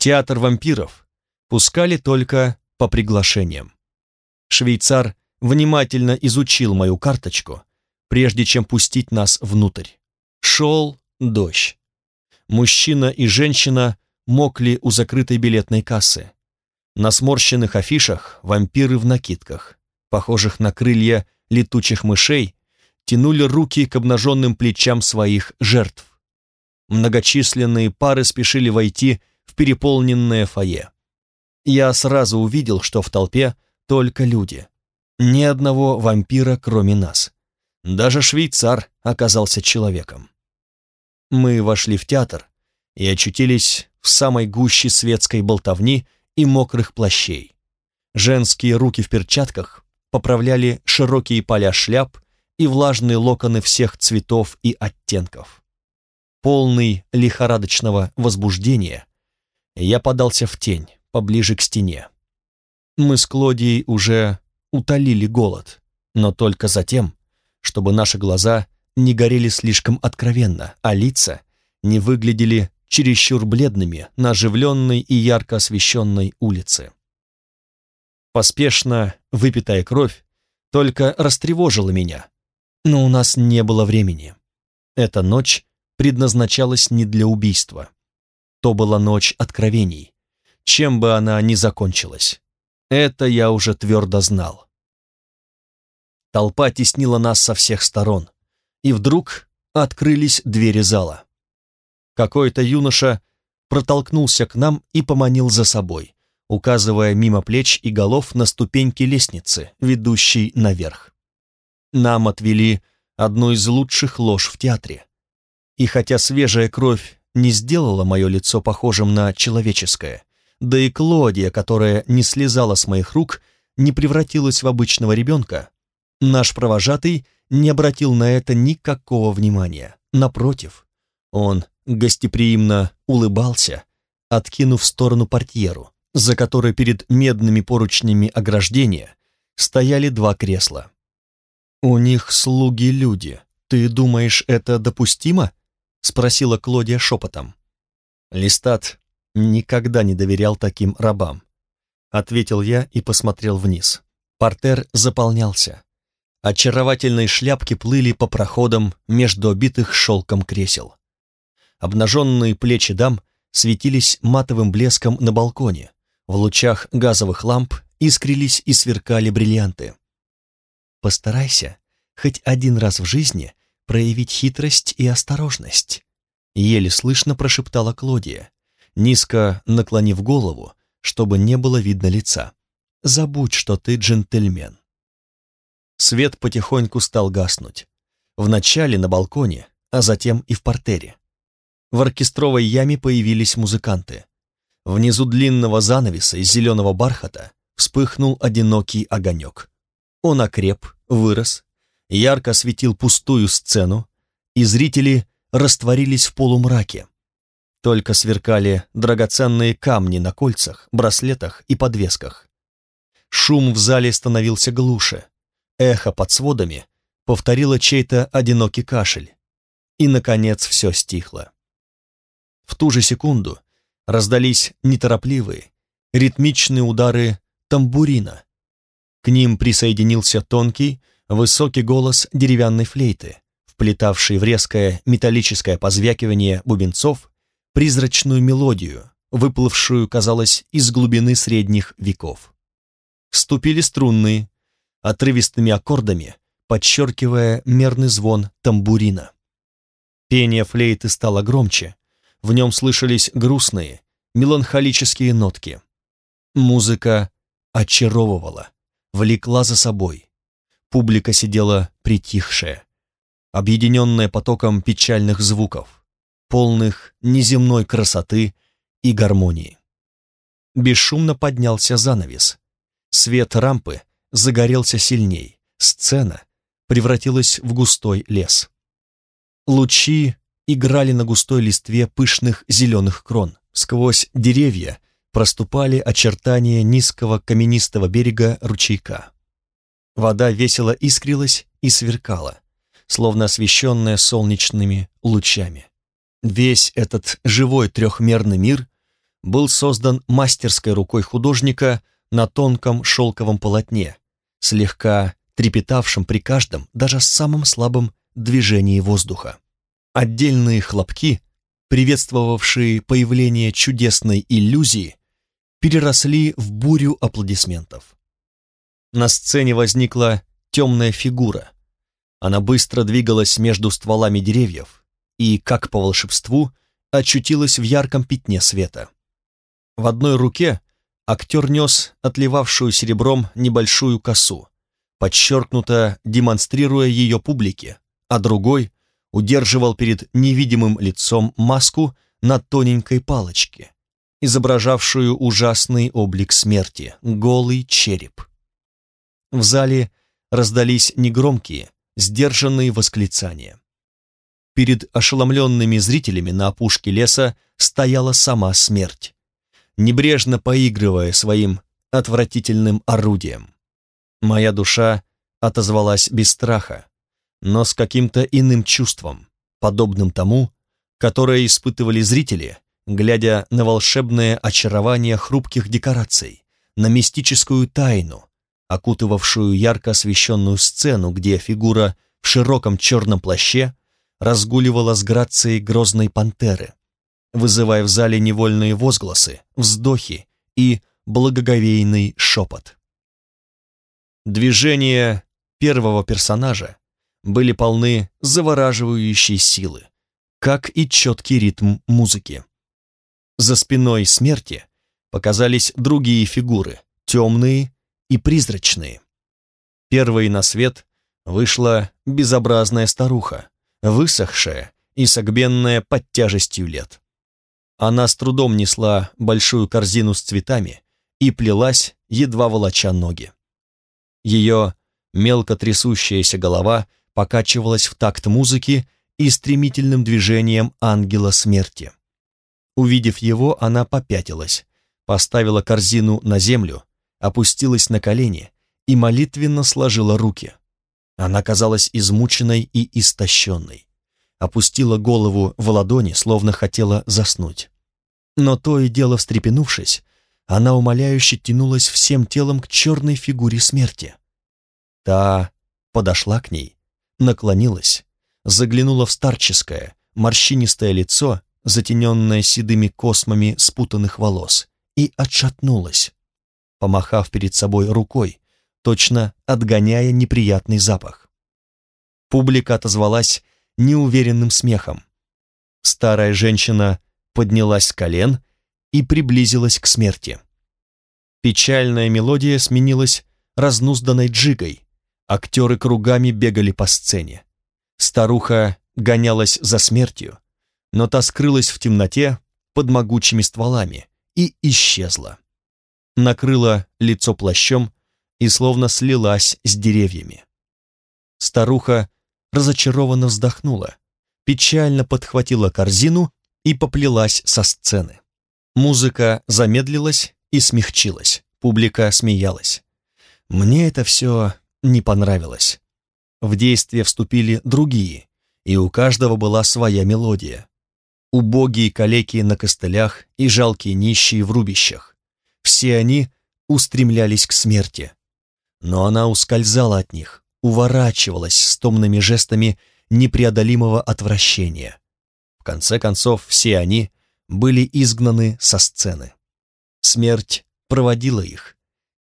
театр вампиров пускали только по приглашениям. Швейцар внимательно изучил мою карточку, прежде чем пустить нас внутрь. Шел дождь. Мужчина и женщина мокли у закрытой билетной кассы. На сморщенных афишах вампиры в накидках, похожих на крылья летучих мышей, тянули руки к обнаженным плечам своих жертв. Многочисленные пары спешили войти переполненное фойе. Я сразу увидел, что в толпе только люди. Ни одного вампира, кроме нас. Даже швейцар оказался человеком. Мы вошли в театр и очутились в самой гуще светской болтовни и мокрых плащей. Женские руки в перчатках поправляли широкие поля шляп и влажные локоны всех цветов и оттенков. Полный лихорадочного возбуждения, я подался в тень, поближе к стене. Мы с Клодией уже утолили голод, но только затем, чтобы наши глаза не горели слишком откровенно, а лица не выглядели чересчур бледными на оживленной и ярко освещенной улице. Поспешно выпитая кровь только растревожила меня, но у нас не было времени. Эта ночь предназначалась не для убийства. То была ночь откровений, чем бы она ни закончилась. Это я уже твердо знал. Толпа теснила нас со всех сторон, и вдруг открылись двери зала. Какой-то юноша протолкнулся к нам и поманил за собой, указывая мимо плеч и голов на ступеньки лестницы, ведущей наверх. Нам отвели одну из лучших лож в театре. И хотя свежая кровь не сделала мое лицо похожим на человеческое, да и Клодия, которая не слезала с моих рук, не превратилась в обычного ребенка, наш провожатый не обратил на это никакого внимания. Напротив, он гостеприимно улыбался, откинув в сторону портьеру, за которой перед медными поручнями ограждения стояли два кресла. «У них слуги люди. Ты думаешь, это допустимо?» — спросила Клодия шепотом. Листат никогда не доверял таким рабам. Ответил я и посмотрел вниз. Портер заполнялся. Очаровательные шляпки плыли по проходам между обитых шелком кресел. Обнаженные плечи дам светились матовым блеском на балконе. В лучах газовых ламп искрились и сверкали бриллианты. «Постарайся хоть один раз в жизни проявить хитрость и осторожность», еле слышно прошептала Клодия, низко наклонив голову, чтобы не было видно лица. «Забудь, что ты джентльмен». Свет потихоньку стал гаснуть. Вначале на балконе, а затем и в портере. В оркестровой яме появились музыканты. Внизу длинного занавеса из зеленого бархата вспыхнул одинокий огонек. Он окреп, вырос, ярко осветил пустую сцену, и зрители растворились в полумраке. Только сверкали драгоценные камни на кольцах, браслетах и подвесках. Шум в зале становился глуше, Эхо под сводами повторило чей-то одинокий кашель. И, наконец, все стихло. В ту же секунду раздались неторопливые, ритмичные удары тамбурина. К ним присоединился тонкий, высокий голос деревянной флейты, вплетавший в резкое металлическое позвякивание бубенцов призрачную мелодию, выплывшую, казалось, из глубины средних веков. Вступили струнные, отрывистыми аккордами, подчеркивая мерный звон тамбурина. Пение флейты стало громче, в нем слышались грустные, меланхолические нотки. Музыка очаровывала, влекла за собой. Публика сидела притихшая, объединенная потоком печальных звуков, полных неземной красоты и гармонии. Бесшумно поднялся занавес. Свет рампы загорелся сильней. Сцена превратилась в густой лес. Лучи играли на густой листве пышных зеленых крон. Сквозь деревья проступали очертания низкого каменистого берега ручейка. Вода весело искрилась и сверкала, словно освещенная солнечными лучами. Весь этот живой трехмерный мир был создан мастерской рукой художника на тонком шелковом полотне, слегка трепетавшем при каждом, даже самом слабом движении воздуха. Отдельные хлопки, приветствовавшие появление чудесной иллюзии, переросли в бурю аплодисментов. На сцене возникла темная фигура. Она быстро двигалась между стволами деревьев и, как по волшебству, очутилась в ярком пятне света. В одной руке актер нес отливавшую серебром небольшую косу, подчеркнуто демонстрируя ее публике, а другой удерживал перед невидимым лицом маску на тоненькой палочке, изображавшую ужасный облик смерти, голый череп. В зале раздались негромкие, сдержанные восклицания. Перед ошеломленными зрителями на опушке леса стояла сама смерть, небрежно поигрывая своим отвратительным орудием. Моя душа отозвалась без страха, но с каким-то иным чувством, подобным тому, которое испытывали зрители, глядя на волшебное очарование хрупких декораций, на мистическую тайну, окутывавшую ярко освещенную сцену, где фигура в широком черном плаще разгуливала с грацией грозной пантеры, вызывая в зале невольные возгласы, вздохи и благоговейный шепот. Движения первого персонажа были полны завораживающей силы, как и четкий ритм музыки. За спиной смерти показались другие фигуры, темные и призрачные. Первой на свет вышла безобразная старуха, высохшая и согбенная под тяжестью лет. Она с трудом несла большую корзину с цветами и плелась, едва волоча ноги. Ее мелко трясущаяся голова покачивалась в такт музыки и стремительным движением ангела смерти. Увидев его, она попятилась, поставила корзину на землю, опустилась на колени и молитвенно сложила руки. Она казалась измученной и истощенной. Опустила голову в ладони, словно хотела заснуть. Но то и дело встрепенувшись, она умоляюще тянулась всем телом к черной фигуре смерти. Та подошла к ней, наклонилась, заглянула в старческое, морщинистое лицо, затененное седыми космами спутанных волос, и отшатнулась, помахав перед собой рукой, точно отгоняя неприятный запах. Публика отозвалась неуверенным смехом. Старая женщина поднялась с колен и приблизилась к смерти. Печальная мелодия сменилась разнузданной джигой, актеры кругами бегали по сцене. Старуха гонялась за смертью, но та скрылась в темноте под могучими стволами и исчезла. Накрыла лицо плащом и словно слилась с деревьями. Старуха разочарованно вздохнула, печально подхватила корзину и поплелась со сцены. Музыка замедлилась и смягчилась, публика смеялась. Мне это все не понравилось. В действие вступили другие, и у каждого была своя мелодия. Убогие калеки на костылях и жалкие нищие в рубищах. Все они устремлялись к смерти. Но она ускользала от них, уворачивалась с томными жестами непреодолимого отвращения. В конце концов, все они были изгнаны со сцены. Смерть проводила их,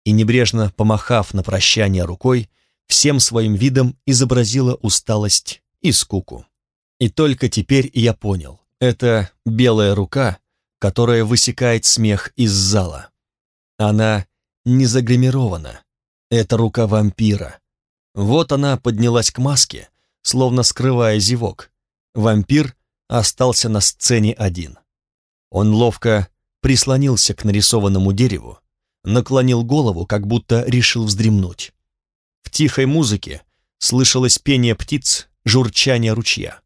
и, небрежно помахав на прощание рукой, всем своим видом изобразила усталость и скуку. И только теперь я понял, это белая рука, которая высекает смех из зала. Она не загримирована, это рука вампира. Вот она поднялась к маске, словно скрывая зевок. Вампир остался на сцене один. Он ловко прислонился к нарисованному дереву, наклонил голову, как будто решил вздремнуть. В тихой музыке слышалось пение птиц, журчание ручья.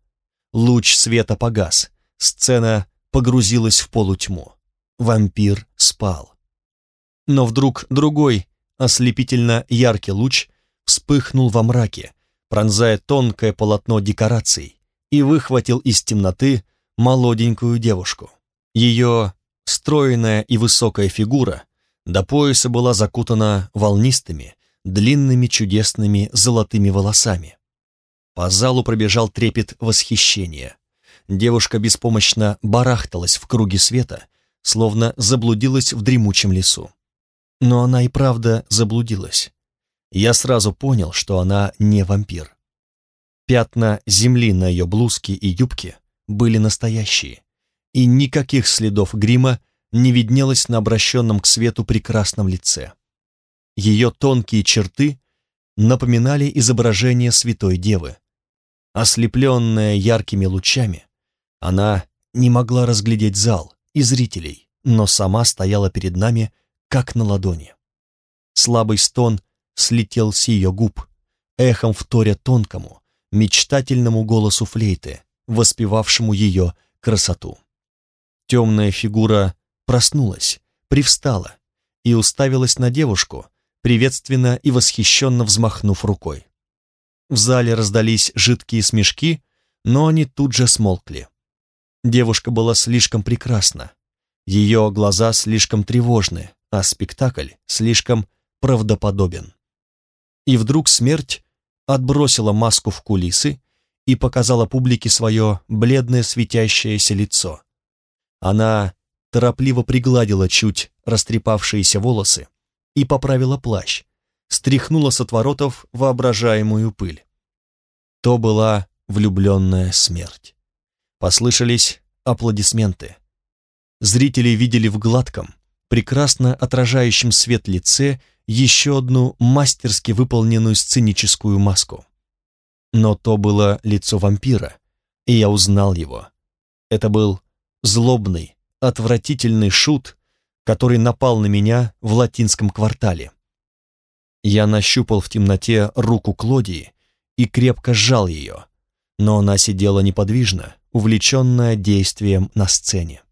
Луч света погас, сцена погрузилась в полутьму. Вампир спал. Но вдруг другой, ослепительно яркий луч вспыхнул во мраке, пронзая тонкое полотно декораций, и выхватил из темноты молоденькую девушку. Ее стройная и высокая фигура до пояса была закутана волнистыми, длинными чудесными золотыми волосами. По залу пробежал трепет восхищения. Девушка беспомощно барахталась в круге света, словно заблудилась в дремучем лесу. Но она и правда заблудилась. Я сразу понял, что она не вампир. Пятна земли на ее блузке и юбке были настоящие, и никаких следов грима не виднелось на обращенном к свету прекрасном лице. Ее тонкие черты напоминали изображение Святой Девы. Ослепленная яркими лучами, она не могла разглядеть зал и зрителей, но сама стояла перед нами, как на ладони. Слабый стон слетел с ее губ, эхом вторя тонкому, мечтательному голосу флейты, воспевавшему ее красоту. Темная фигура проснулась, привстала и уставилась на девушку, приветственно и восхищенно взмахнув рукой. В зале раздались жидкие смешки, но они тут же смолкли. Девушка была слишком прекрасна, ее глаза слишком тревожны, а спектакль слишком правдоподобен. И вдруг смерть отбросила маску в кулисы и показала публике свое бледное светящееся лицо. Она торопливо пригладила чуть растрепавшиеся волосы и поправила плащ, стряхнула с отворотов воображаемую пыль. То была влюбленная смерть. Послышались аплодисменты. Зрители видели в гладком, прекрасно отражающем свет лице еще одну мастерски выполненную сценическую маску. Но то было лицо вампира, и я узнал его. Это был злобный, отвратительный шут, который напал на меня в латинском квартале. Я нащупал в темноте руку Клодии и крепко сжал ее, но она сидела неподвижно, увлеченная действием на сцене.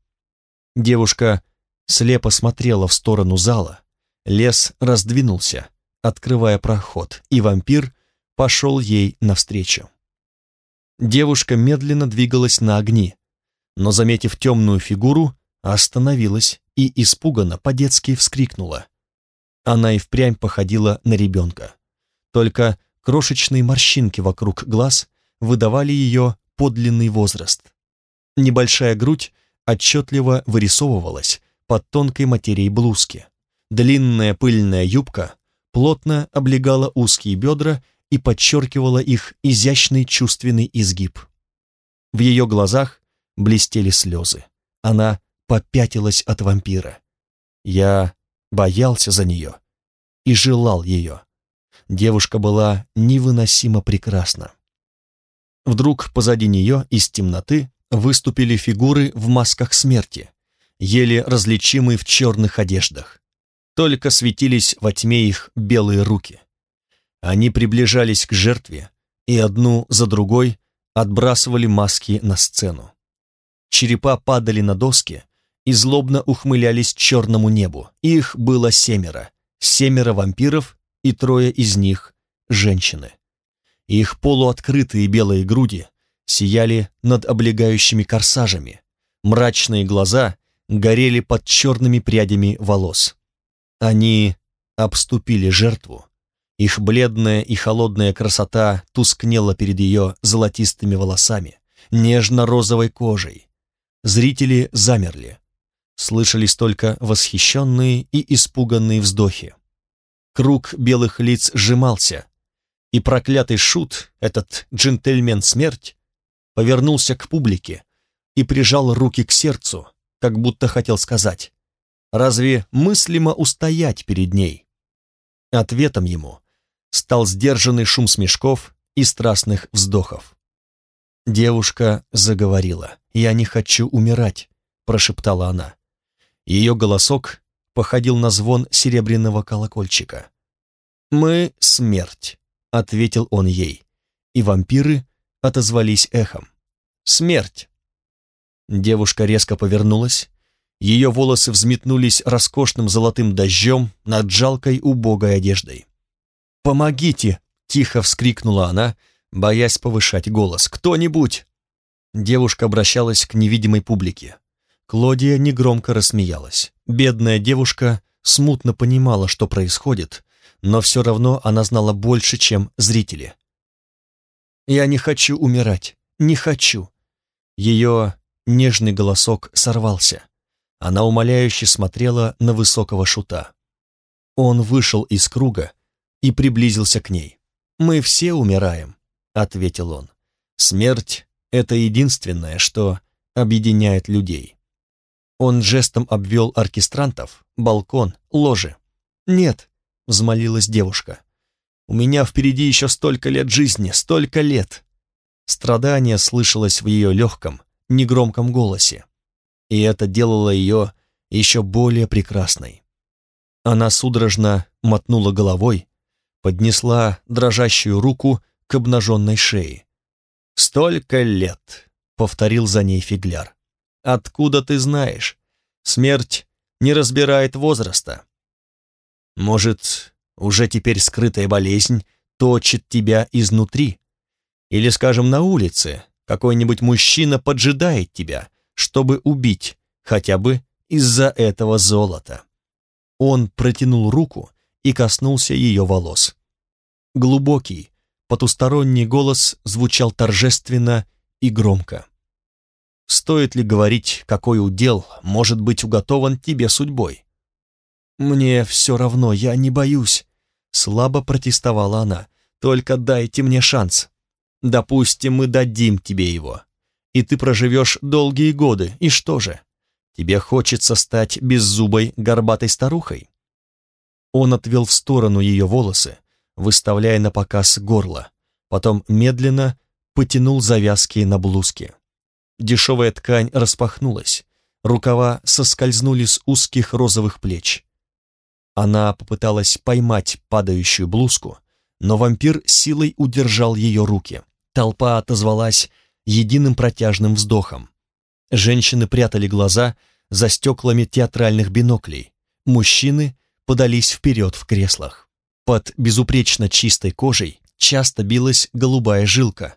Девушка слепо смотрела в сторону зала, лес раздвинулся, открывая проход, и вампир пошел ей навстречу. Девушка медленно двигалась на огни, но, заметив темную фигуру, остановилась и испуганно по-детски вскрикнула. Она и впрямь походила на ребенка. Только крошечные морщинки вокруг глаз выдавали ее подлинный возраст. Небольшая грудь отчетливо вырисовывалась под тонкой материей блузки. Длинная пыльная юбка плотно облегала узкие бедра и подчеркивала их изящный чувственный изгиб. В ее глазах блестели слезы. Она попятилась от вампира. Я боялся за нее и желал ее. Девушка была невыносимо прекрасна. Вдруг позади нее из темноты выступили фигуры в масках смерти, еле различимые в черных одеждах. Только светились во тьме их белые руки. Они приближались к жертве и одну за другой отбрасывали маски на сцену. Черепа падали на доски, и злобно ухмылялись черному небу. Их было семеро. Семеро вампиров, и трое из них — женщины. Их полуоткрытые белые груди сияли над облегающими корсажами. Мрачные глаза горели под черными прядями волос. Они обступили жертву. Их бледная и холодная красота тускнела перед ее золотистыми волосами, нежно-розовой кожей. Зрители замерли слышались только восхищенные и испуганные вздохи. Круг белых лиц сжимался, и проклятый шут, этот джентльмен-смерть, повернулся к публике и прижал руки к сердцу, как будто хотел сказать, «Разве мыслимо устоять перед ней?» Ответом ему стал сдержанный шум смешков и страстных вздохов. Девушка заговорила. «Я не хочу умирать», — прошептала она. Ее голосок походил на звон серебряного колокольчика. «Мы — смерть», — ответил он ей, и вампиры отозвались эхом. «Смерть!» Девушка резко повернулась, ее волосы взметнулись роскошным золотым дождем над жалкой убогой одеждой. «Помогите!» — тихо вскрикнула она, боясь повышать голос. «Кто-нибудь!» Девушка обращалась к невидимой публике. Клодия негромко рассмеялась. Бедная девушка смутно понимала, что происходит, но все равно она знала больше, чем зрители. «Я не хочу умирать, не хочу». Ее нежный голосок сорвался. Она умоляюще смотрела на высокого шута. Он вышел из круга и приблизился к ней. «Мы все умираем», — ответил он. «Смерть — это единственное, что объединяет людей». Он жестом обвел оркестрантов, балкон, ложе. «Нет», — взмолилась девушка, — «у меня впереди еще столько лет жизни, столько лет». Страдание слышалось в ее легком, негромком голосе, и это делало ее еще более прекрасной. Она судорожно мотнула головой, поднесла дрожащую руку к обнаженной шее. «Столько лет!» — повторил за ней фигляр. «Откуда ты знаешь? Смерть не разбирает возраста. Может, уже теперь скрытая болезнь точит тебя изнутри? Или, скажем, на улице какой-нибудь мужчина поджидает тебя, чтобы убить, хотя бы из-за этого золота?» Он протянул руку и коснулся ее волос. Глубокий, потусторонний голос звучал торжественно и громко. «Стоит ли говорить, какой удел может быть уготован тебе судьбой?» «Мне все равно, я не боюсь», — слабо протестовала она. «Только дайте мне шанс. Допустим, мы дадим тебе его, и ты проживешь долгие годы, и что же? Тебе хочется стать беззубой, горбатой старухой?» Он отвел в сторону ее волосы, выставляя на показ горло, потом медленно потянул завязки на блузке. Дешевая ткань распахнулась, рукава соскользнули с узких розовых плеч. Она попыталась поймать падающую блузку, но вампир силой удержал ее руки. Толпа отозвалась единым протяжным вздохом. Женщины прятали глаза за стеклами театральных биноклей. Мужчины подались вперед в креслах. Под безупречно чистой кожей часто билась голубая жилка.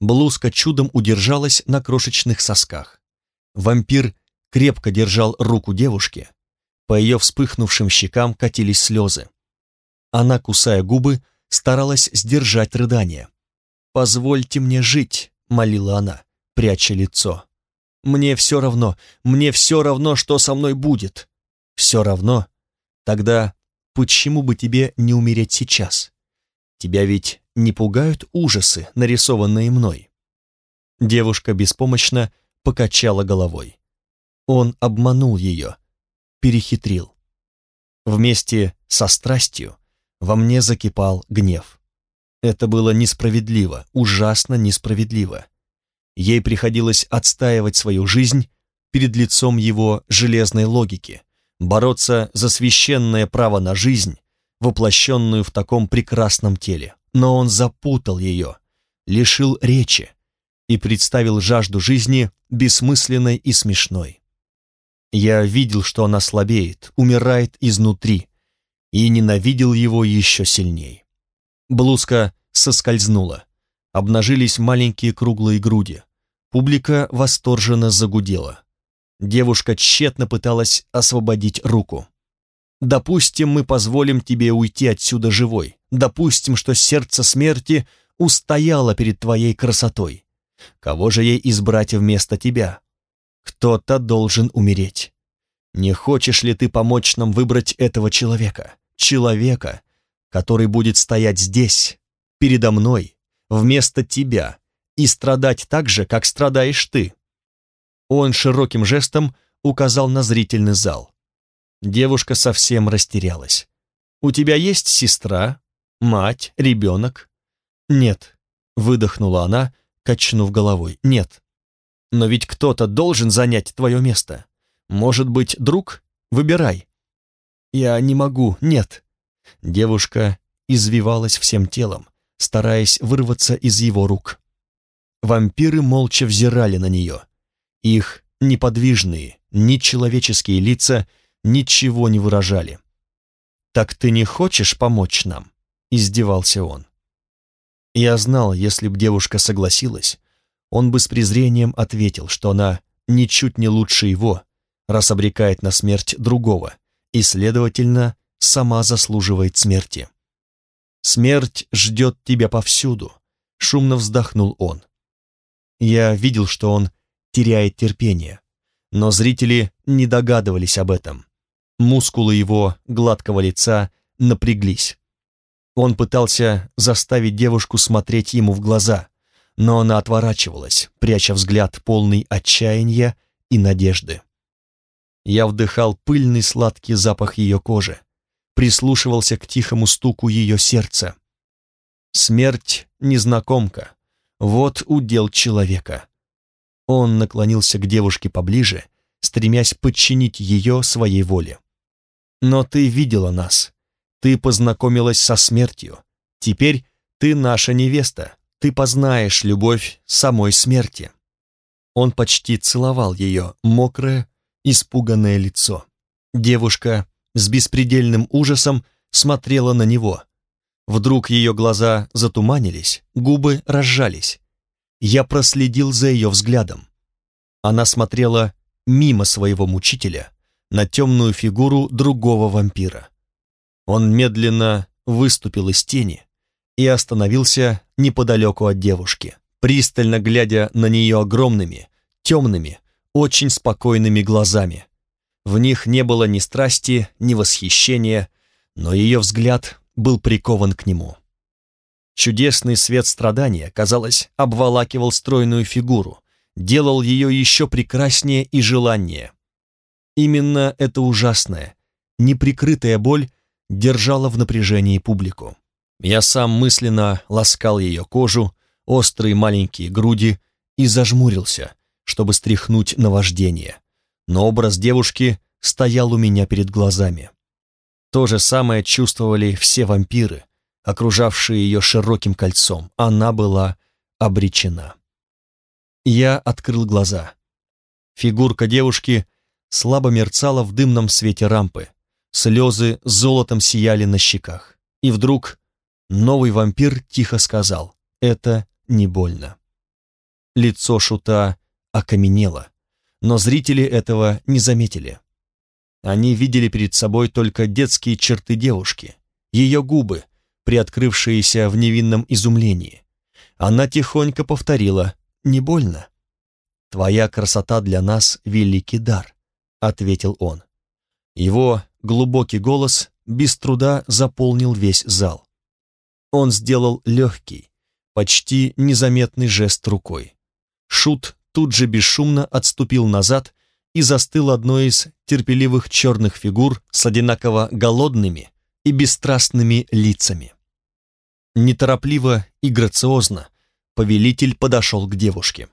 Блузка чудом удержалась на крошечных сосках. Вампир крепко держал руку девушки. По ее вспыхнувшим щекам катились слезы. Она, кусая губы, старалась сдержать рыдание. «Позвольте мне жить», — молила она, пряча лицо. Мне все равно, мне все равно, что со мной будет. Все равно? Тогда почему бы тебе не умереть сейчас? Тебя ведь не пугают ужасы, нарисованные мной?» Девушка беспомощно покачала головой. Он обманул ее, перехитрил. Вместе со страстью во мне закипал гнев. Это было несправедливо, ужасно несправедливо. Ей приходилось отстаивать свою жизнь перед лицом его железной логики, бороться за священное право на жизнь, воплощенную в таком прекрасном теле. Но он запутал ее, лишил речи и представил жажду жизни бессмысленной и смешной. Я видел, что она слабеет, умирает изнутри, и ненавидел его еще сильней. Блузка соскользнула обнажились маленькие круглые груди. Публика восторженно загудела. Девушка тщетно пыталась освободить руку. «Допустим, мы позволим тебе уйти отсюда живой. Допустим, что сердце смерти устояло перед твоей красотой. Кого же ей избрать вместо тебя? Кто-то должен умереть. Не хочешь ли ты помочь нам выбрать этого человека? Человека, который будет стоять здесь, передо мной, вместо тебя и страдать так же, как страдаешь ты. Он широким жестом указал на зрительный зал. Девушка совсем растерялась. «У тебя есть сестра, мать, ребенок?» «Нет», — выдохнула она, качнув головой. «Нет. Но ведь кто-то должен занять твое место. Может быть, друг? Выбирай». «Я не могу, нет». Девушка извивалась всем телом, стараясь вырваться из его рук. Вампиры молча взирали на нее. Их неподвижные, нечеловеческие лица ничего не выражали. «Так ты не хочешь помочь нам?» — издевался он. Я знал, если б девушка согласилась, он бы с презрением ответил, что она ничуть не лучше его, раз обрекает на смерть другого, и, следовательно, сама заслуживает смерти. «Смерть ждет тебя повсюду», — шумно вздохнул он. Я видел, что он теряет терпение, но зрители не догадывались об этом. Мускулы его гладкого лица напряглись. Он пытался заставить девушку смотреть ему в глаза, но она отворачивалась, пряча взгляд полный отчаяния и надежды. Я вдыхал пыльный сладкий запах ее кожи, прислушивался к тихому стуку ее сердца. Смерть — незнакомка, вот удел человека. Он наклонился к девушке поближе, стремясь подчинить ее своей воле. «Но ты видела нас, ты познакомилась со смертью, теперь ты наша невеста, ты познаешь любовь самой смерти». Он почти целовал ее мокрое, испуганное лицо. Девушка с беспредельным ужасом смотрела на него. Вдруг ее глаза затуманились, губы разжались. Я проследил за ее взглядом. Она смотрела мимо своего мучителя на темную фигуру другого вампира. Он медленно выступил из тени и остановился неподалеку от девушки, пристально глядя на нее огромными, темными, очень спокойными глазами. В них не было ни страсти, ни восхищения, но ее взгляд был прикован к нему. Чудесный свет страдания, казалось, обволакивал стройную фигуру, делал ее еще прекраснее и желаннее. Именно эта ужасная, неприкрытая боль держала в напряжении публику. Я сам мысленно ласкал ее кожу, острые маленькие груди и зажмурился, чтобы стряхнуть наваждение. Но образ девушки стоял у меня перед глазами. То же самое чувствовали все вампиры, окружавшие ее широким кольцом. Она была обречена. Я открыл глаза. Фигурка девушки слабо мерцала в дымном свете рампы. Слезы золотом сияли на щеках. И вдруг новый вампир тихо сказал «Это не больно». Лицо шута окаменело, но зрители этого не заметили. Они видели перед собой только детские черты девушки, ее губы, приоткрывшиеся в невинном изумлении. Она тихонько повторила «Не больно». «Твоя красота для нас — великий дар», — ответил он. Его глубокий голос без труда заполнил весь зал. Он сделал легкий, почти незаметный жест рукой. Шут тут же бесшумно отступил назад и застыл одной из терпеливых черных фигур с одинаково голодными и бесстрастными лицами. Неторопливо и грациозно повелитель подошел к девушке.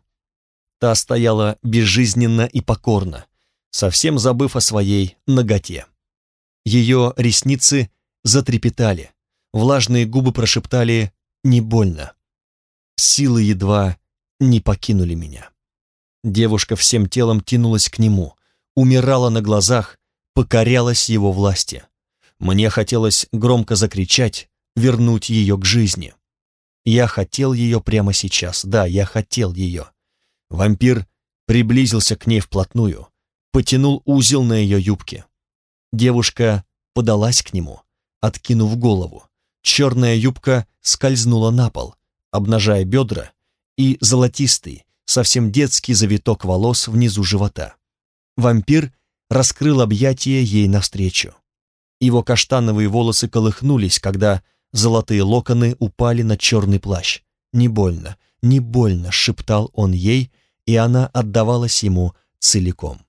Та стояла безжизненно и покорно, совсем забыв о своей ноготе. Ее ресницы затрепетали, влажные губы прошептали «не больно». Силы едва не покинули меня. Девушка всем телом тянулась к нему, умирала на глазах, покорялась его власти. Мне хотелось громко закричать, вернуть ее к жизни. Я хотел ее прямо сейчас, да, я хотел ее. Вампир приблизился к ней вплотную, потянул узел на ее юбке. Девушка подалась к нему, откинув голову. Черная юбка скользнула на пол, обнажая бедра и золотистый, совсем детский завиток волос внизу живота. Вампир раскрыл объятия ей навстречу. Его каштановые волосы колыхнулись, когда золотые локоны упали на черный плащ. «Не больно, не больно», — шептал он ей, и она отдавалась ему целиком.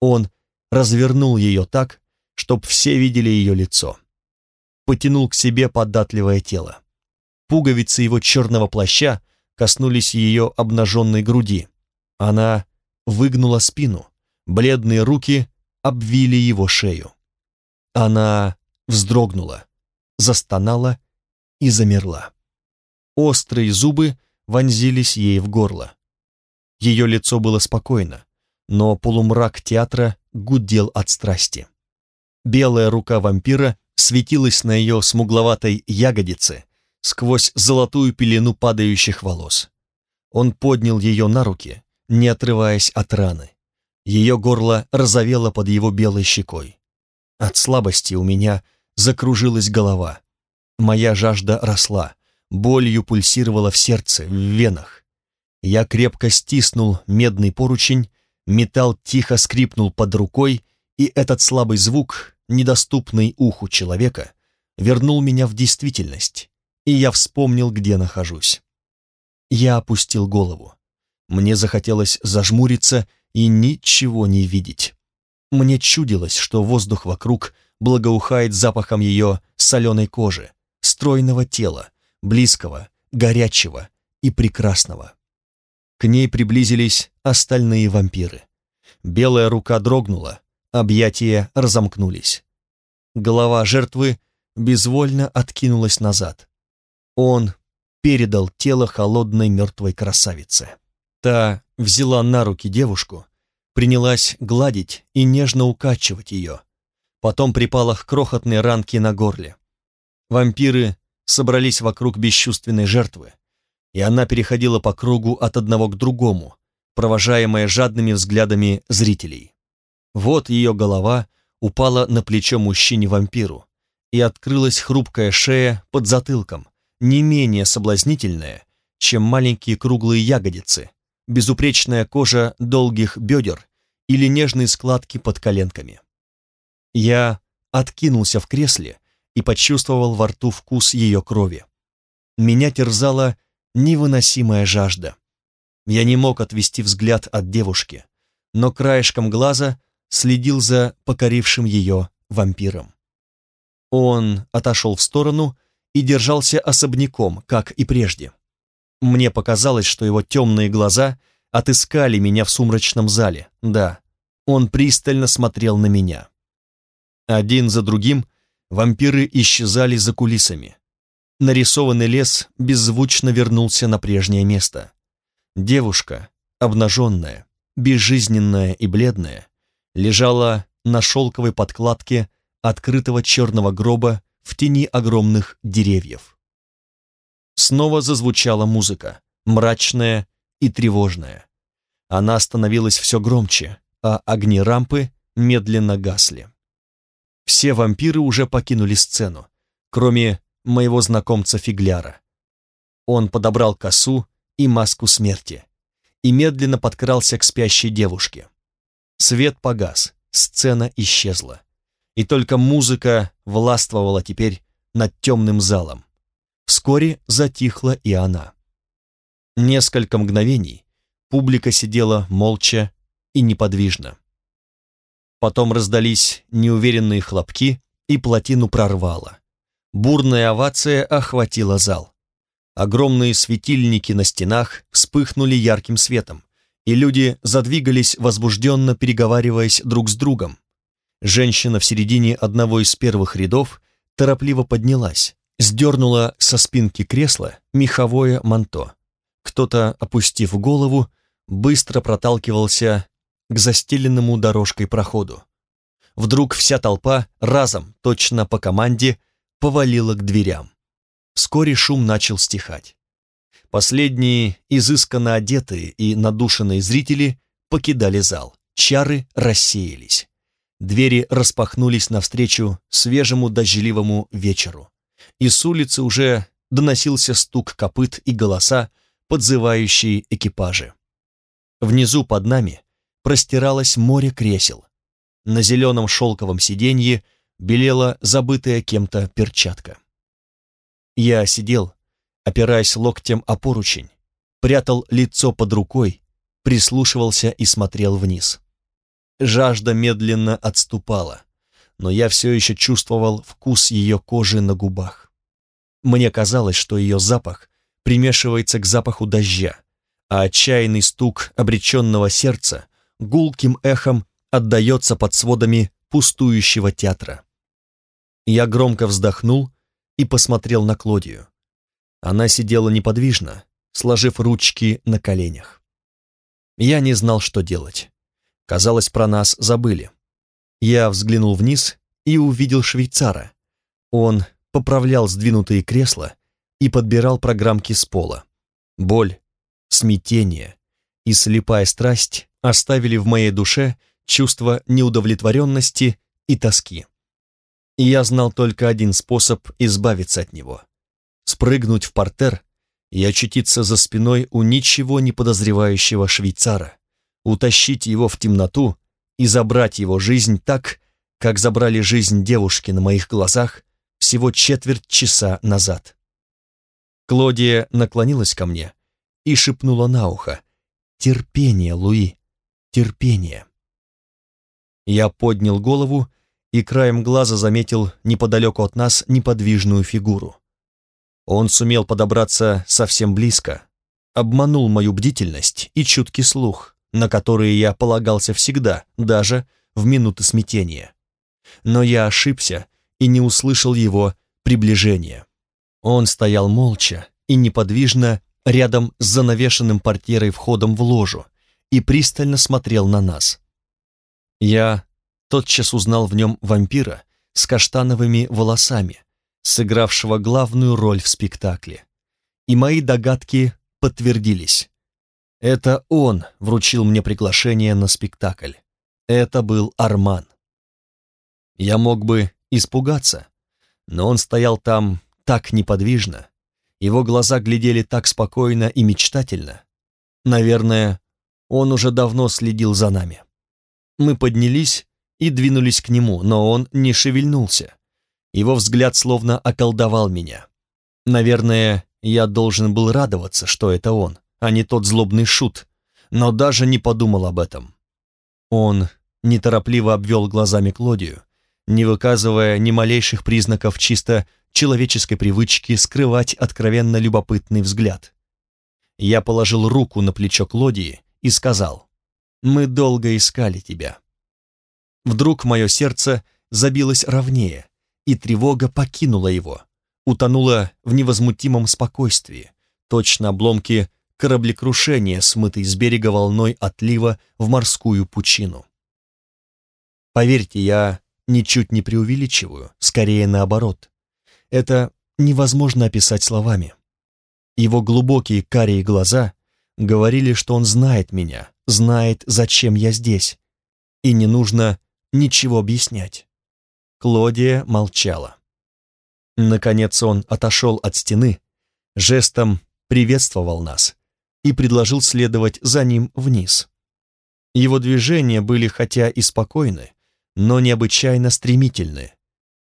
Он развернул ее так, чтоб все видели ее лицо. Потянул к себе податливое тело. Пуговицы его черного плаща коснулись ее обнаженной груди. Она выгнула спину, бледные руки обвили его шею. Она вздрогнула, застонала и замерла. Острые зубы вонзились ей в горло. Ее лицо было спокойно, но полумрак театра гудел от страсти. Белая рука вампира светилась на ее смугловатой ягодице, сквозь золотую пелену падающих волос. Он поднял ее на руки, не отрываясь от раны. Ее горло розовело под его белой щекой. От слабости у меня закружилась голова. Моя жажда росла, болью пульсировала в сердце, в венах. Я крепко стиснул медный поручень, металл тихо скрипнул под рукой, и этот слабый звук, недоступный уху человека, вернул меня в действительность, и я вспомнил, где нахожусь. Я опустил голову. Мне захотелось зажмуриться и ничего не видеть. Мне чудилось, что воздух вокруг благоухает запахом ее соленой кожи, стройного тела, близкого, горячего и прекрасного. К ней приблизились остальные вампиры. Белая рука дрогнула, объятия разомкнулись. Голова жертвы безвольно откинулась назад. Он передал тело холодной мертвой красавице. Та взяла на руки девушку, принялась гладить и нежно укачивать ее. Потом припала к крохотной ранке на горле. Вампиры собрались вокруг бесчувственной жертвы, и она переходила по кругу от одного к другому, провожаемая жадными взглядами зрителей. Вот ее голова упала на плечо мужчине-вампиру, и открылась хрупкая шея под затылком, не менее соблазнительная, чем маленькие круглые ягодицы, безупречная кожа долгих бедер или нежные складки под коленками. Я откинулся в кресле и почувствовал во рту вкус ее крови. Меня терзала невыносимая жажда. Я не мог отвести взгляд от девушки, но краешком глаза следил за покорившим ее вампиром. Он отошел в сторону и держался особняком, как и прежде. Мне показалось, что его темные глаза отыскали меня в сумрачном зале. Да, он пристально смотрел на меня. Один за другим вампиры исчезали за кулисами. Нарисованный лес беззвучно вернулся на прежнее место. Девушка, обнаженная, безжизненная и бледная, лежала на шелковой подкладке открытого черного гроба в тени огромных деревьев. Снова зазвучала музыка, мрачная и тревожная. Она становилась все громче, а огни рампы медленно гасли. Все вампиры уже покинули сцену, кроме моего знакомца Фигляра. Он подобрал косу и маску смерти и медленно подкрался к спящей девушке. Свет погас, сцена исчезла и только музыка властвовала теперь над темным залом. Вскоре затихла и она. Несколько мгновений публика сидела молча и неподвижно. Потом раздались неуверенные хлопки, и плотину прорвало. Бурная овация охватила зал. Огромные светильники на стенах вспыхнули ярким светом, и люди задвигались возбужденно, переговариваясь друг с другом. Женщина в середине одного из первых рядов торопливо поднялась, сдернула со спинки кресла меховое манто. Кто-то, опустив голову, быстро проталкивался к застеленному дорожкой проходу. Вдруг вся толпа разом, точно по команде, повалила к дверям. Вскоре шум начал стихать. Последние, изысканно одетые и надушенные зрители покидали зал. Чары рассеялись. Двери распахнулись навстречу свежему дождливому вечеру, и с улицы уже доносился стук копыт и голоса, подзывающие экипажи. Внизу под нами простиралось море кресел. На зеленом шелковом сиденье белела забытая кем-то перчатка. Я сидел, опираясь локтем о поручень, прятал лицо под рукой, прислушивался и смотрел вниз. Жажда медленно отступала, но я все еще чувствовал вкус ее кожи на губах. Мне казалось, что ее запах примешивается к запаху дождя, а отчаянный стук обреченного сердца гулким эхом отдается под сводами пустующего театра. Я громко вздохнул и посмотрел на Клодию. Она сидела неподвижно, сложив ручки на коленях. Я не знал, что делать. Казалось, про нас забыли. Я взглянул вниз и увидел швейцара. Он поправлял сдвинутые кресла и подбирал программки с пола. Боль, смятение и слепая страсть оставили в моей душе чувство неудовлетворенности и тоски. И я знал только один способ избавиться от него — спрыгнуть в портер и очутиться за спиной у ничего не подозревающего швейцара, утащить его в темноту и забрать его жизнь так, как забрали жизнь девушки на моих глазах всего четверть часа назад. Клодия наклонилась ко мне и шепнула на ухо «Терпение, Луи, терпение». Я поднял голову и краем глаза заметил неподалеку от нас неподвижную фигуру. Он сумел подобраться совсем близко, обманул мою бдительность и чуткий слух, на которые я полагался всегда, даже в минуты смятения. Но я ошибся и не услышал его приближения. Он стоял молча и неподвижно рядом с занавешенным портьерой входом в ложу и пристально смотрел на нас. Я тотчас узнал в нем вампира с каштановыми волосами, сыгравшего главную роль в спектакле. И мои догадки подтвердились. Это он вручил мне приглашение на спектакль. Это был Арман. Я мог бы испугаться, но он стоял там так неподвижно, его глаза глядели так спокойно и мечтательно. Наверное, он уже давно следил за нами. Мы поднялись и двинулись к нему, но он не шевельнулся. Его взгляд словно околдовал меня. Наверное, я должен был радоваться, что это он, а не тот злобный шут, но даже не подумал об этом. Он неторопливо обвел глазами Клодию, не выказывая ни малейших признаков чисто человеческой привычки скрывать откровенно любопытный взгляд. Я положил руку на плечо Клодии и сказал, «Мы долго искали тебя». Вдруг мое сердце забилось ровнее, и тревога покинула его, утонула в невозмутимом спокойствии, точно обломки кораблекрушения, смытый с берега волной отлива в морскую пучину. Поверьте, я ничуть не преувеличиваю, скорее наоборот. Это невозможно описать словами. Его глубокие карие глаза говорили, что он знает меня, знает, зачем я здесь, и не нужно ничего объяснять. Клодия молчала. Наконец он отошел от стены, жестом приветствовал нас и предложил следовать за ним вниз. Его движения были хотя и спокойны, но необычайно стремительны,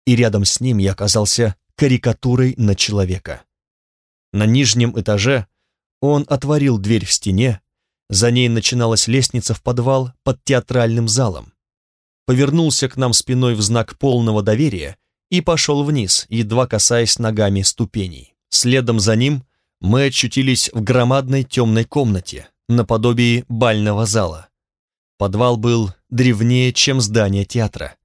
и рядом с ним я оказался карикатурой на человека. На нижнем этаже он отворил дверь в стене, за ней начиналась лестница в подвал под театральным залом, повернулся к нам спиной в знак полного доверия и пошел вниз, едва касаясь ногами ступеней. Следом за ним мы очутились в громадной темной комнате, наподобие бального зала. Подвал был древнее, чем здание театра.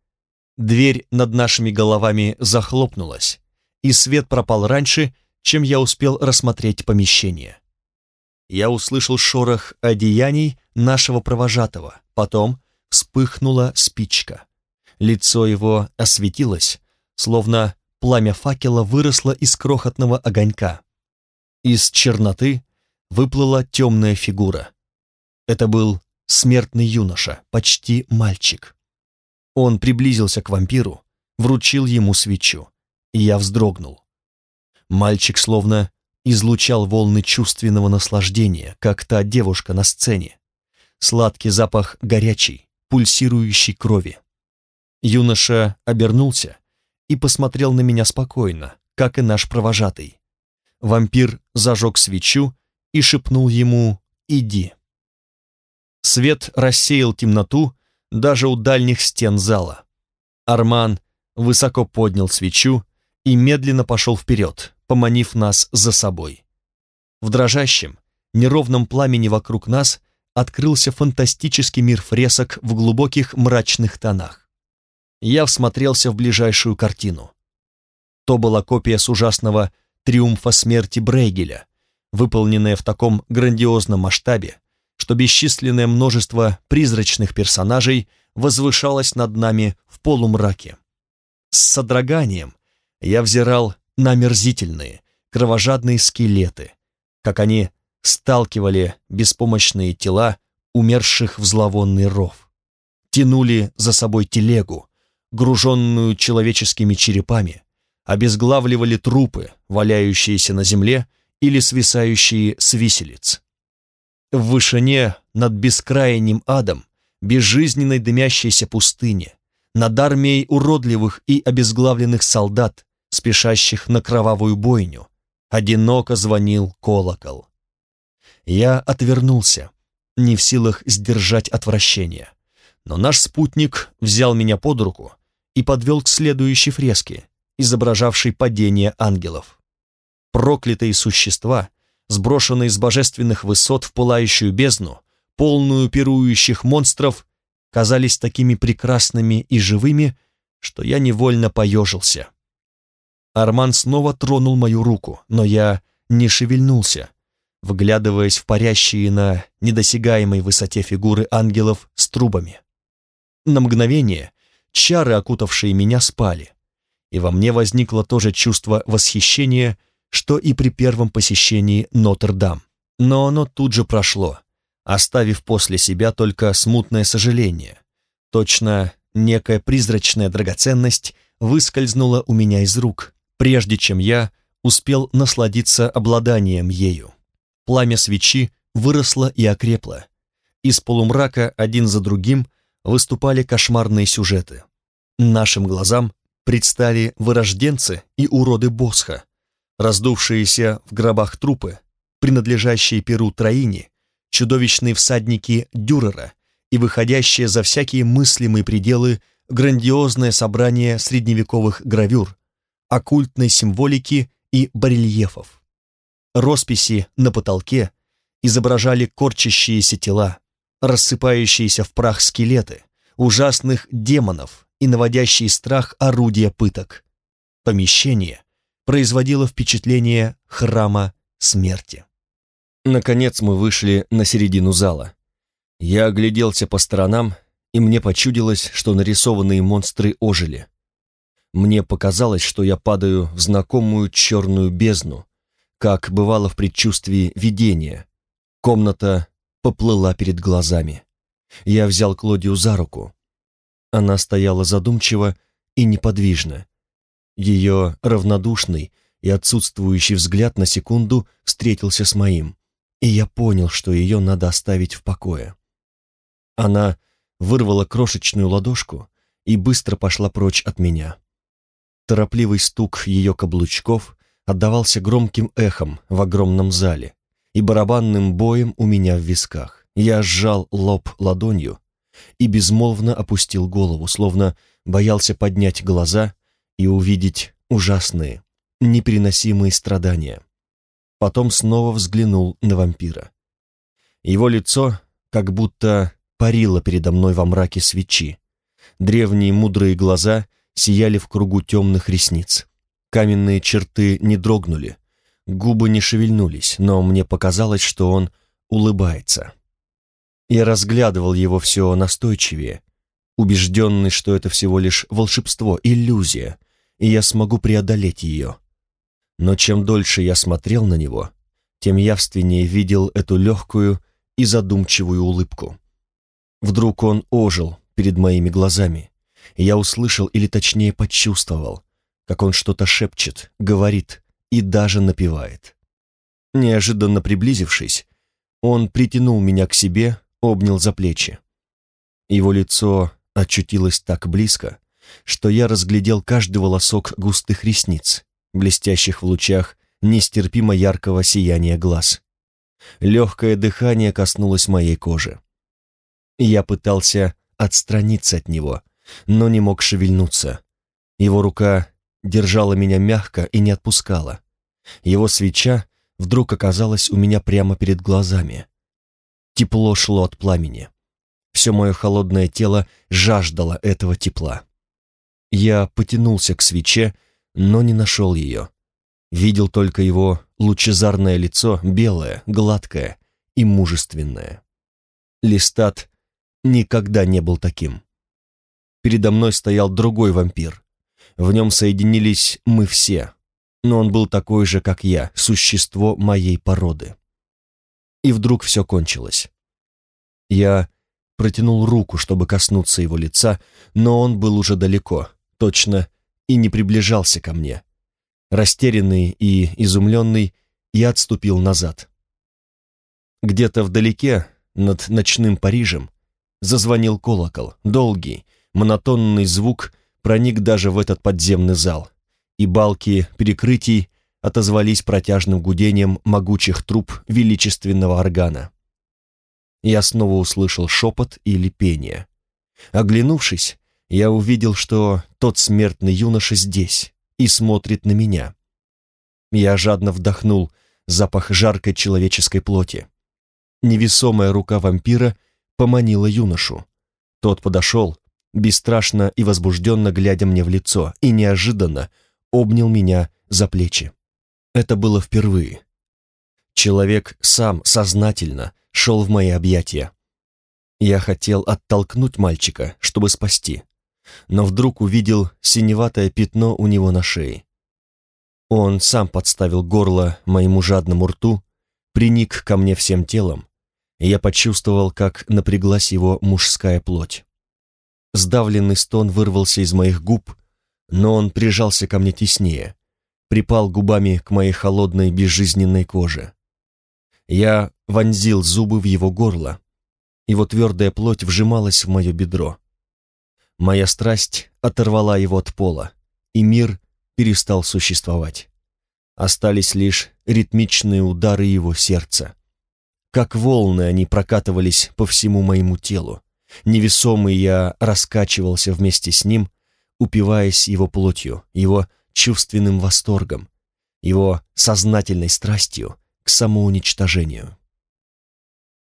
Дверь над нашими головами захлопнулась, и свет пропал раньше, чем я успел рассмотреть помещение. Я услышал шорох одеяний нашего провожатого, потом вспыхнула спичка. Лицо его осветилось, словно пламя факела выросло из крохотного огонька. Из черноты выплыла темная фигура. Это был смертный юноша, почти мальчик. Он приблизился к вампиру, вручил ему свечу, и я вздрогнул. Мальчик словно излучал волны чувственного наслаждения, как та девушка на сцене. Сладкий запах горячей, пульсирующей крови. Юноша обернулся и посмотрел на меня спокойно, как и наш провожатый. Вампир зажег свечу и шепнул ему «Иди». Свет рассеял темноту даже у дальних стен зала. Арман высоко поднял свечу и медленно пошел вперед, поманив нас за собой. В дрожащем, неровном пламени вокруг нас открылся фантастический мир фресок в глубоких мрачных тонах. Я всмотрелся в ближайшую картину. То была копия с ужасного триумфа смерти Брейгеля, выполненная в таком грандиозном масштабе, что бесчисленное множество призрачных персонажей возвышалось над нами в полумраке. С содроганием я взирал на мерзительные, кровожадные скелеты, как они сталкивали беспомощные тела умерших в зловонный ров. Тянули за собой телегу, груженную человеческими черепами, обезглавливали трупы, валяющиеся на земле или свисающие с виселиц. В вышине над бескрайним адом, безжизненной дымящейся пустыне, над армией уродливых и обезглавленных солдат, спешащих на кровавую бойню, одиноко звонил колокол. Я отвернулся, не в силах сдержать отвращение. Но наш спутник взял меня под руку и подвел к следующей фреске, изображавшей падение ангелов. Проклятые существа, сброшенные с божественных высот в пылающую бездну, полную пирующих монстров, казались такими прекрасными и живыми, что я невольно поежился. Арман снова тронул мою руку, но я не шевельнулся, вглядываясь в парящие на недосягаемой высоте фигуры ангелов с трубами. На мгновение чары, окутавшие меня, спали, и во мне возникло то же чувство восхищения, что и при первом посещении Нотр-Дам. Но оно тут же прошло, оставив после себя только смутное сожаление. Точно некая призрачная драгоценность выскользнула у меня из рук, прежде чем я успел насладиться обладанием ею. Пламя свечи выросло и окрепло. Из полумрака один за другим выступали кошмарные сюжеты. Нашим глазам предстали вырожденцы и уроды Босха, раздувшиеся в гробах трупы, принадлежащие Перу Троине, чудовищные всадники Дюрера и выходящие за всякие мыслимые пределы грандиозное собрание средневековых гравюр, оккультной символики и барельефов. Росписи на потолке изображали корчащиеся тела, рассыпающиеся в прах скелеты, ужасных демонов и наводящие страх орудия пыток. Помещение производило впечатление храма смерти. Наконец мы вышли на середину зала. Я огляделся по сторонам, и мне почудилось, что нарисованные монстры ожили. Мне показалось, что я падаю в знакомую черную бездну, как бывало в предчувствии видения. Комната поплыла перед глазами. Я взял Клодию за руку. Она стояла задумчиво и неподвижно. Ее равнодушный и отсутствующий взгляд на секунду встретился с моим, и я понял, что ее надо оставить в покое. Она вырвала крошечную ладошку и быстро пошла прочь от меня. Торопливый стук ее каблучков отдавался громким эхом в огромном зале и барабанным боем у меня в висках. Я сжал лоб ладонью и безмолвно опустил голову, словно боялся поднять глаза и увидеть ужасные, непереносимые страдания. Потом снова взглянул на вампира. Его лицо как будто парило передо мной во мраке свечи. Древние мудрые глаза сияли в кругу темных ресниц. Каменные черты не дрогнули, губы не шевельнулись, но мне показалось, что он улыбается. Я разглядывал его все настойчивее, убежденный, что это всего лишь волшебство, иллюзия, и я смогу преодолеть ее. Но чем дольше я смотрел на него, тем явственнее видел эту легкую и задумчивую улыбку. Вдруг он ожил перед моими глазами, я услышал или точнее почувствовал, как он что-то шепчет, говорит и даже напевает. Неожиданно приблизившись, он притянул меня к себе, обнял за плечи. Его лицо очутилось так близко, что я разглядел каждый волосок густых ресниц, блестящих в лучах нестерпимо яркого сияния глаз. Легкое дыхание коснулось моей кожи. Я пытался отстраниться от него, но не мог шевельнуться. Его рука держала меня мягко и не отпускала. Его свеча вдруг оказалась у меня прямо перед глазами. Тепло шло от пламени. Все мое холодное тело жаждало этого тепла. Я потянулся к свече, но не нашел ее. Видел только его лучезарное лицо, белое, гладкое и мужественное. Листат никогда не был таким. Передо мной стоял другой вампир. В нем соединились мы все, но он был такой же, как я, существо моей породы. И вдруг все кончилось. Я протянул руку, чтобы коснуться его лица, но он был уже далеко, точно, и не приближался ко мне. Растерянный и изумленный, я отступил назад. Где-то вдалеке, над ночным Парижем, зазвонил колокол, долгий, монотонный звук проник даже в этот подземный зал, и балки перекрытий отозвались протяжным гудением могучих труб величественного органа. Я снова услышал шепот или пение. Оглянувшись, я увидел, что тот смертный юноша здесь и смотрит на меня. Я жадно вдохнул запах жаркой человеческой плоти. Невесомая рука вампира поманила юношу. Тот подошел, бесстрашно и возбужденно глядя мне в лицо, и неожиданно обнял меня за плечи. Это было впервые. Человек сам сознательно шел в мои объятия. Я хотел оттолкнуть мальчика, чтобы спасти, но вдруг увидел синеватое пятно у него на шее. Он сам подставил горло моему жадному рту, приник ко мне всем телом, и я почувствовал, как напряглась его мужская плоть. Сдавленный стон вырвался из моих губ, но он прижался ко мне теснее, припал губами к моей холодной безжизненной коже. Я вонзил зубы в его горло. Его твердая плоть вжималась в мое бедро. Моя страсть оторвала его от пола, и мир перестал существовать. Остались лишь ритмичные удары его сердца. Как волны они прокатывались по всему моему телу. Невесомый я раскачивался вместе с ним, упиваясь его плотью, его чувственным восторгом, его сознательной страстью к самоуничтожению.